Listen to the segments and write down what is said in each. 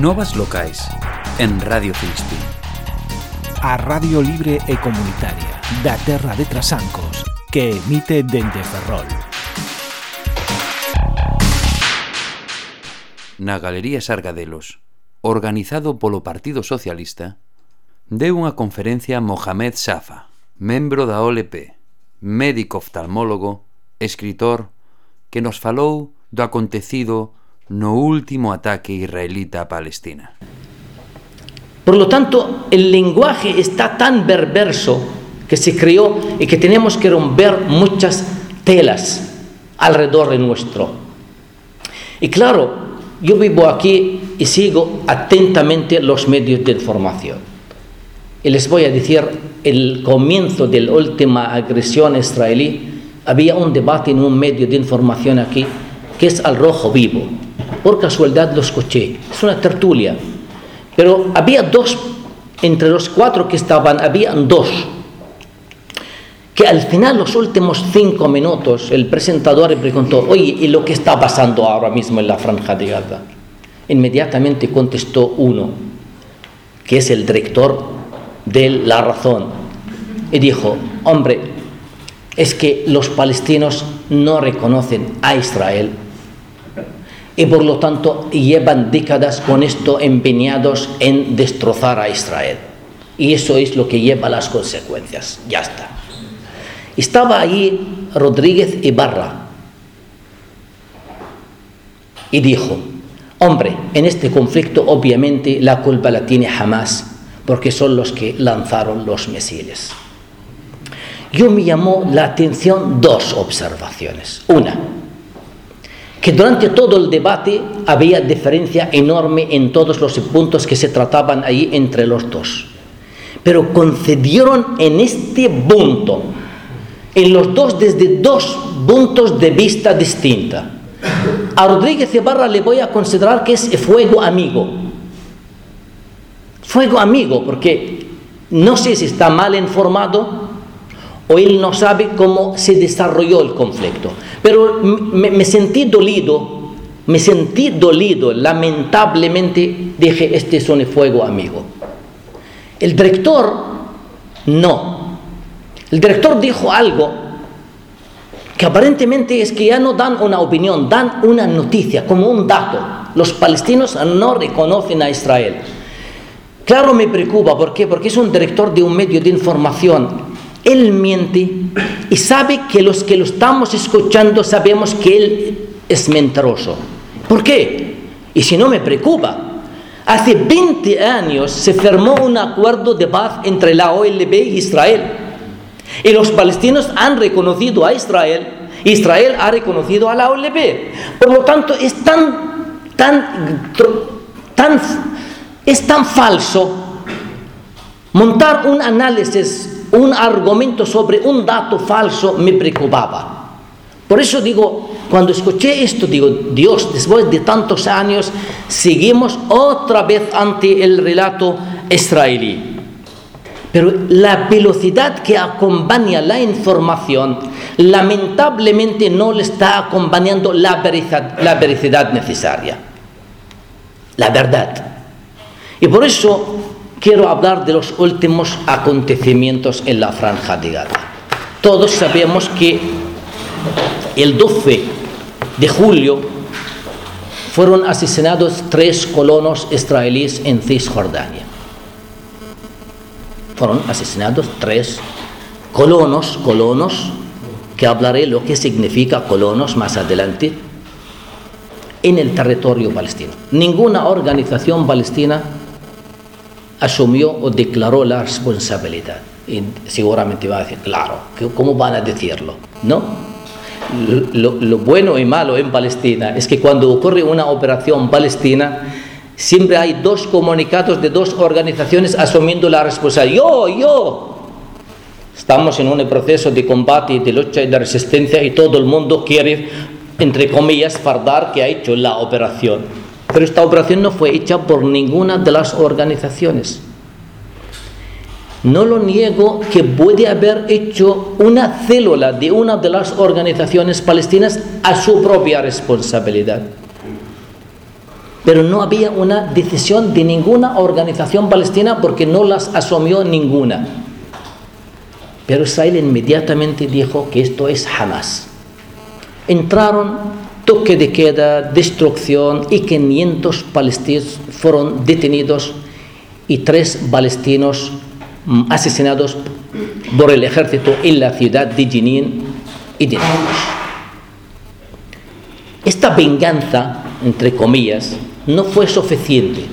Novas locais en Radio Filispín. A Radio Libre e Comunitaria da Terra de Trasancos que emite dende Ferrol. Na Galería Sargadelos, organizado polo Partido Socialista, deu unha conferencia Mohamed Safa, membro da OLP, médico oftalmólogo, escritor, que nos falou do acontecido no último ataque israelita a Palestina. Por lo tanto, el lenguaje está tan perverso que se creó y que tenemos que romper muchas telas alrededor de nuestro. Y claro, yo vivo aquí y sigo atentamente los medios de información. Y les voy a decir, el comienzo de la última agresión israelí, había un debate en un medio de información aquí, que es Al Rojo Vivo. Por casualidad lo escuché, es una tertulia. Pero había dos, entre los cuatro que estaban, había dos. Que al final, los últimos cinco minutos, el presentador le preguntó, oye, ¿y lo que está pasando ahora mismo en la franja de Gaza? Inmediatamente contestó uno, que es el director de La Razón, y dijo, hombre, es que los palestinos no reconocen a Israel y por lo tanto llevan décadas con esto empeñados en destrozar a Israel. Y eso es lo que lleva las consecuencias. Ya está. Estaba allí Rodríguez Ibarra y dijo, hombre, en este conflicto obviamente la culpa la tiene Hamas, porque son los que lanzaron los misiles. Yo me llamó la atención dos observaciones. Una, que durante todo el debate había diferencia enorme en todos los puntos que se trataban ahí entre los dos. Pero concedieron en este punto, en los dos desde dos puntos de vista distintos. A Rodríguez Ibarra le voy a considerar que es fuego amigo. Fuego amigo, porque no sé si está mal informado o él no sabe cómo se desarrolló el conflicto. Pero me, sentí dolido, me sentí dolido, lamentablemente dije, este es un fuego amigo. El director, no. El director dijo algo que aparentemente es que ya no dan una opinión, dan una noticia, como un dato. Los palestinos no reconocen a Israel. Claro, me preocupa, ¿por qué? Porque es un director de un medio de información él miente y sabe que los que lo estamos escuchando sabemos que él es mentiroso. ¿Por qué? Y si no me preocupa. Hace 20 años se firmó un acuerdo de paz entre la OLP y Israel. Y los palestinos han reconocido a Israel. Israel ha reconocido a la OLP. Por lo tanto, es tan, tan, tan, es tan falso montar un análisis un argumento sobre un dato falso me preocupaba. Por eso digo, cuando escuché esto, digo, Dios, después de tantos años, seguimos otra vez ante el relato israelí. Pero la velocidad que acompaña la información, lamentablemente no le está acompañando la veracidad, la veracidad necesaria. La verdad. Y por eso quiero hablar de los últimos acontecimientos en la franja de Gaza. Todos sabemos que el 12 de julio fueron asesinados tres colonos israelíes en Cisjordania. Fueron asesinados tres colonos, colonos, que hablaré lo que significa colonos más adelante, en el territorio palestino. Ninguna organización palestina asumió o declaró la responsabilidad. Y seguramente va a decir, claro, ¿cómo van a decirlo? ¿No? Lo, lo, bueno y malo en Palestina es que cuando ocurre una operación palestina, siempre hay dos comunicados de dos organizaciones asumiendo la responsabilidad. Yo, yo. Estamos en un proceso de combate, de lucha y de resistencia y todo el mundo quiere, entre comillas, fardar que ha hecho la operación. Pero esta operación no fue hecha por ninguna de las organizaciones. No lo niego que puede haber hecho una célula de una de las organizaciones palestinas a su propia responsabilidad. pero no había una decisión de ninguna organización palestina porque no las asumió ninguna. Pero Israel inmediatamente dijo que esto es Hamas. Entraron toque de queda, destrucción y 500 palestinos fueron detenidos y tres palestinos mm, asesinados por el ejército en la ciudad de Jenin y de Esta venganza, entre comillas, no fue suficiente.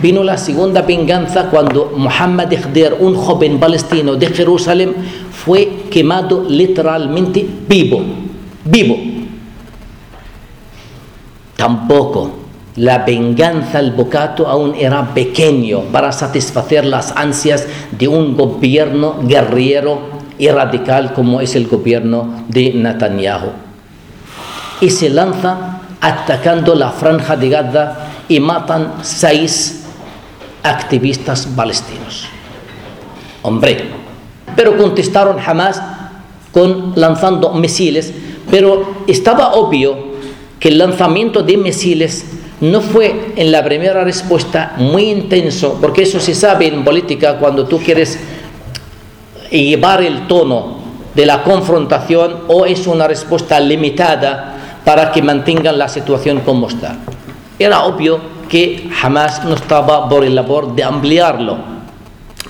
Vino la segunda venganza cuando Muhammad Ikhdir, un joven palestino de Jerusalén, fue quemado literalmente vivo, vivo. Tampoco la venganza al bocato aún era pequeño para satisfacer las ansias de un gobierno guerrero y radical como es el gobierno de Netanyahu. Y se lanza atacando la franja de Gaza y matan seis activistas palestinos. Hombre, pero contestaron jamás con lanzando misiles, pero estaba obvio que el lanzamiento de misiles no fue en la primera respuesta muy intenso, porque eso se sabe en política cuando tú quieres llevar el tono de la confrontación o es una respuesta limitada para que mantengan la situación como está. Era obvio que jamás no estaba por el labor de ampliarlo,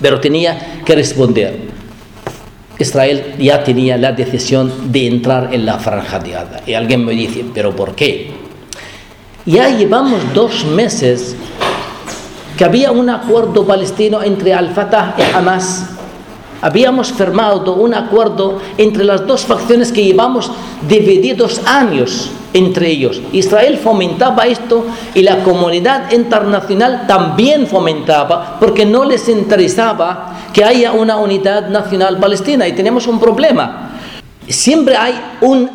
pero tenía que responder. Israel ya tenía la decisión de entrar en la franja de Gaza. Y alguien me dice, ¿pero por qué? Ya llevamos dos meses que había un acuerdo palestino entre Al-Fatah y Hamas. Habíamos firmado un acuerdo entre las dos facciones que llevamos divididos años entre ellos. Israel fomentaba esto y la comunidad internacional también fomentaba porque no les interesaba que haya una unidad nacional palestina y tenemos un problema siempre hay un,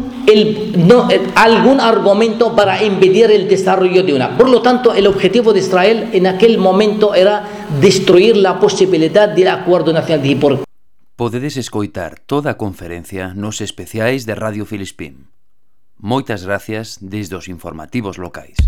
algún argumento para impedir el desarrollo de una. Por lo tanto, el objetivo de Israel en aquel momento era destruir la posibilidad del acuerdo nacional de por... Podedes escoitar toda a conferencia nos especiais de Radio Filispín. Moitas gracias desde os informativos locais.